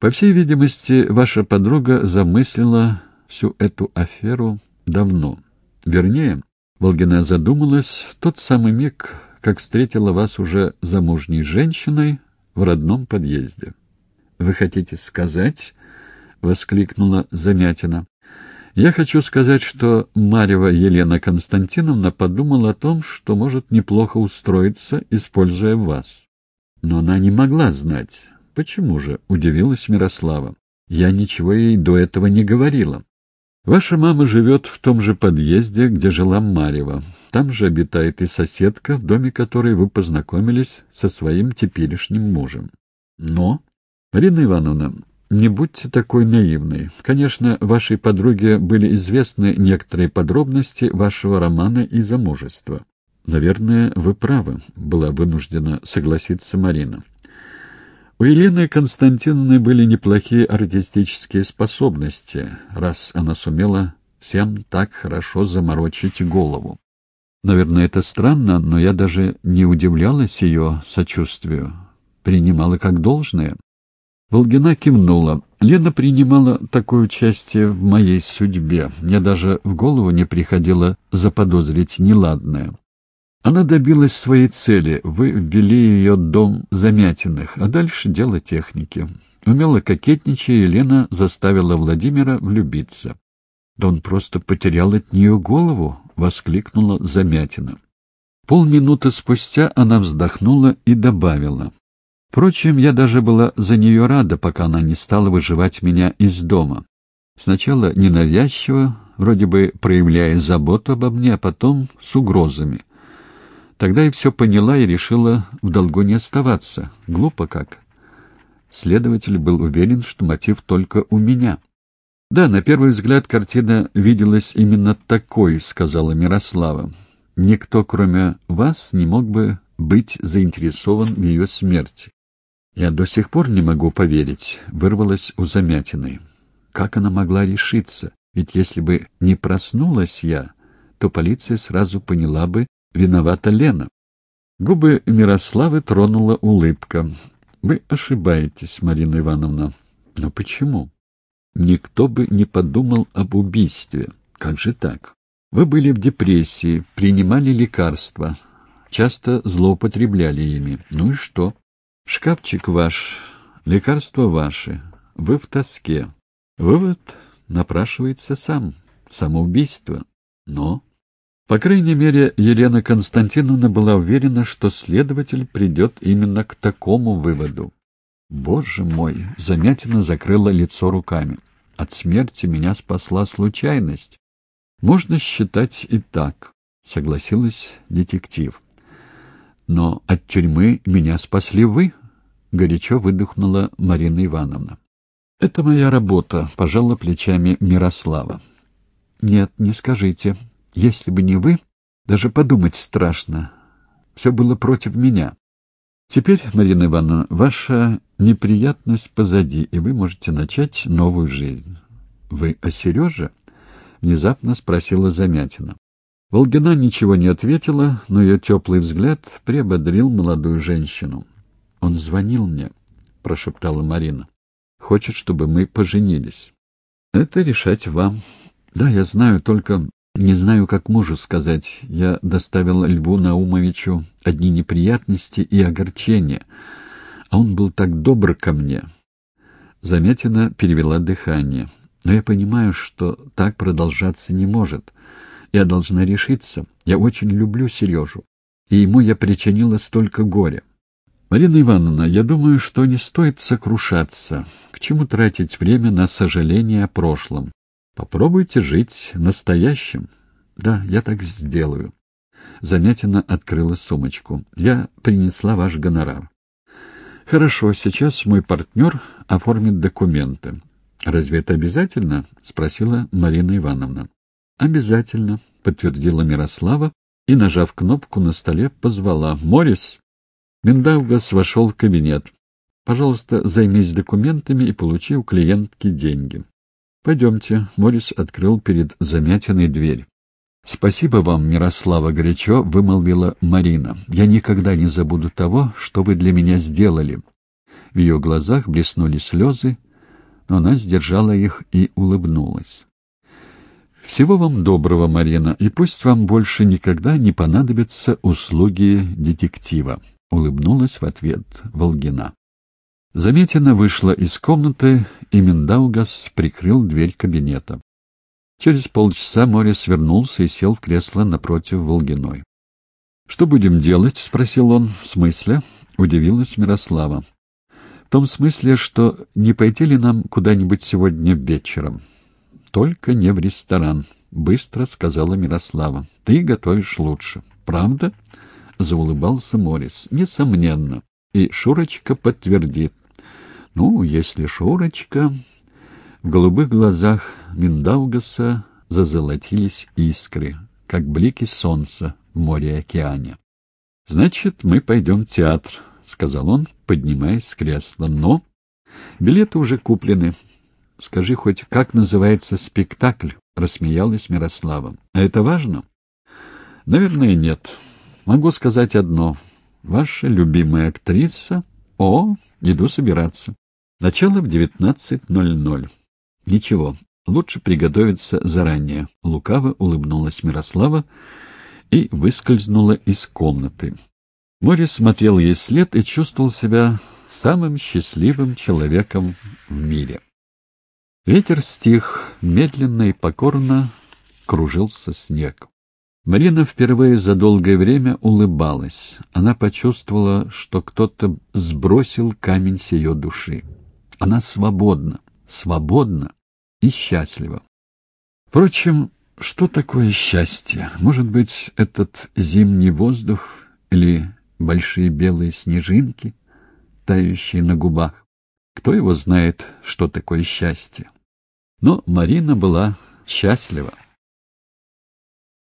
По всей видимости, ваша подруга замыслила всю эту аферу давно. Вернее, Волгина задумалась в тот самый миг, как встретила вас уже замужней женщиной в родном подъезде. «Вы хотите сказать?» — воскликнула Замятина. «Я хочу сказать, что Марьева Елена Константиновна подумала о том, что может неплохо устроиться, используя вас. Но она не могла знать. Почему же?» — удивилась Мирослава. «Я ничего ей до этого не говорила. Ваша мама живет в том же подъезде, где жила Марьева. Там же обитает и соседка, в доме которой вы познакомились со своим теперешним мужем. Но, Марина Ивановна, не будьте такой наивной. Конечно, вашей подруге были известны некоторые подробности вашего романа и замужества. Наверное, вы правы, была вынуждена согласиться Марина. У Елены Константиновны были неплохие артистические способности, раз она сумела всем так хорошо заморочить голову. Наверное, это странно, но я даже не удивлялась ее сочувствию, принимала как должное. Волгина кивнула. Лена принимала такое участие в моей судьбе. Мне даже в голову не приходило заподозрить неладное. Она добилась своей цели, вы ввели ее дом Замятиных, а дальше дело техники. Умело кокетничая, Елена заставила Владимира влюбиться. «Да он просто потерял от нее голову!» — воскликнула Замятина. Полминуты спустя она вздохнула и добавила. «Впрочем, я даже была за нее рада, пока она не стала выживать меня из дома. Сначала ненавязчиво, вроде бы проявляя заботу обо мне, а потом с угрозами. Тогда и все поняла и решила в долгу не оставаться. Глупо как. Следователь был уверен, что мотив только у меня. «Да, на первый взгляд картина виделась именно такой», — сказала Мирослава. «Никто, кроме вас, не мог бы быть заинтересован в ее смерти». «Я до сих пор не могу поверить», — вырвалась у Замятиной. «Как она могла решиться? Ведь если бы не проснулась я, то полиция сразу поняла бы, виновата Лена. Губы Мирославы тронула улыбка. «Вы ошибаетесь, Марина Ивановна. Но почему?» «Никто бы не подумал об убийстве. Как же так? Вы были в депрессии, принимали лекарства, часто злоупотребляли ими. Ну и что? Шкафчик ваш, лекарства ваши, вы в тоске. Вывод напрашивается сам. Самоубийство. Но по крайней мере, Елена Константиновна была уверена, что следователь придет именно к такому выводу. «Боже мой!» — Замятина закрыла лицо руками. «От смерти меня спасла случайность. Можно считать и так», — согласилась детектив. «Но от тюрьмы меня спасли вы», — горячо выдохнула Марина Ивановна. «Это моя работа», — пожала плечами Мирослава. «Нет, не скажите», если бы не вы, даже подумать страшно. Все было против меня. Теперь, Марина Ивановна, ваша неприятность позади, и вы можете начать новую жизнь. — Вы о Сереже? — внезапно спросила Замятина. Волгина ничего не ответила, но ее теплый взгляд приободрил молодую женщину. — Он звонил мне, — прошептала Марина. — Хочет, чтобы мы поженились. — Это решать вам. Да, я знаю, только не знаю, как мужу сказать. Я доставил Льву Наумовичу одни неприятности и огорчения, а он был так добр ко мне. Замятина перевела дыхание. Но я понимаю, что так продолжаться не может. Я должна решиться. Я очень люблю Сережу, и ему я причинила столько горя. Марина Ивановна, я думаю, что не стоит сокрушаться. К чему тратить время на сожаление о прошлом? Попробуйте жить настоящим. Да, я так сделаю. Замятина открыла сумочку. Я принесла ваш гонорар. Хорошо, сейчас мой партнер оформит документы. Разве это обязательно? Спросила Марина Ивановна. Обязательно, подтвердила Мирослава и, нажав кнопку на столе, позвала. Морис. Миндаугас вошел в кабинет. Пожалуйста, займись документами и получи у клиентки деньги. «Пойдемте». Морис открыл перед Замятиной дверь. «Спасибо вам, Мирослава горячо», — вымолвила Марина. «Я никогда не забуду того, что вы для меня сделали». В ее глазах блеснули слезы, но она сдержала их и улыбнулась. «Всего вам доброго, Марина, и пусть вам больше никогда не понадобятся услуги детектива», — улыбнулась в ответ Волгина. Заметина вышла из комнаты, и Миндаугас прикрыл дверь кабинета. Через полчаса Морис вернулся и сел в кресло напротив Волгиной. «Что будем делать?» — спросил он. «В смысле?» — удивилась Мирослава. «В том смысле, что не пойти ли нам куда-нибудь сегодня вечером?» «Только не в ресторан», — быстро сказала Мирослава. «Ты готовишь лучше». «Правда?» — заулыбался Морис. «Несомненно. И Шурочка подтвердит». «Ну, если Шурочка...» В голубых глазах Миндаугаса зазолотились искры, как блики солнца в море-океане. «Значит, мы пойдем в театр», — сказал он, поднимаясь с кресла. «Но билеты уже куплены. Скажи хоть, как называется спектакль?» — рассмеялась Мирослава. «А это важно?» «Наверное, нет. Могу сказать одно. Ваша любимая актриса...» «О, иду собираться. Начало в 19.00. Ничего, лучше приготовиться заранее». Лукаво улыбнулась Мирослава и выскользнула из комнаты. Морис смотрел ей след и чувствовал себя самым счастливым человеком в мире. Ветер стих, медленно и покорно кружился снег. Марина впервые за долгое время улыбалась. Она почувствовала, что кто-то сбросил камень с ее души. Она свободна, свободна и счастлива. Впрочем, что такое счастье? Может быть, этот зимний воздух или большие белые снежинки, тающие на губах? Кто его знает, что такое счастье? Но Марина была счастлива.